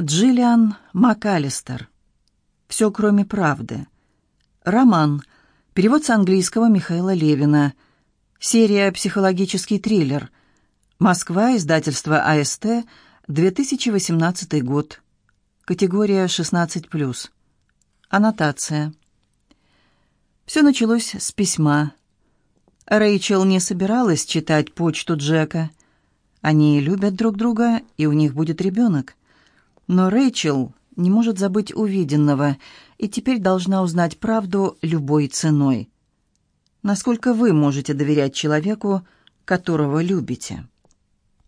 Джиллиан МакАлистер. «Все, кроме правды». Роман. Перевод с английского Михаила Левина. Серия «Психологический триллер». Москва, издательство АСТ, 2018 год. Категория 16+. Аннотация. Все началось с письма. Рэйчел не собиралась читать почту Джека. Они любят друг друга, и у них будет ребенок. Но Рэйчел не может забыть увиденного и теперь должна узнать правду любой ценой. Насколько вы можете доверять человеку, которого любите?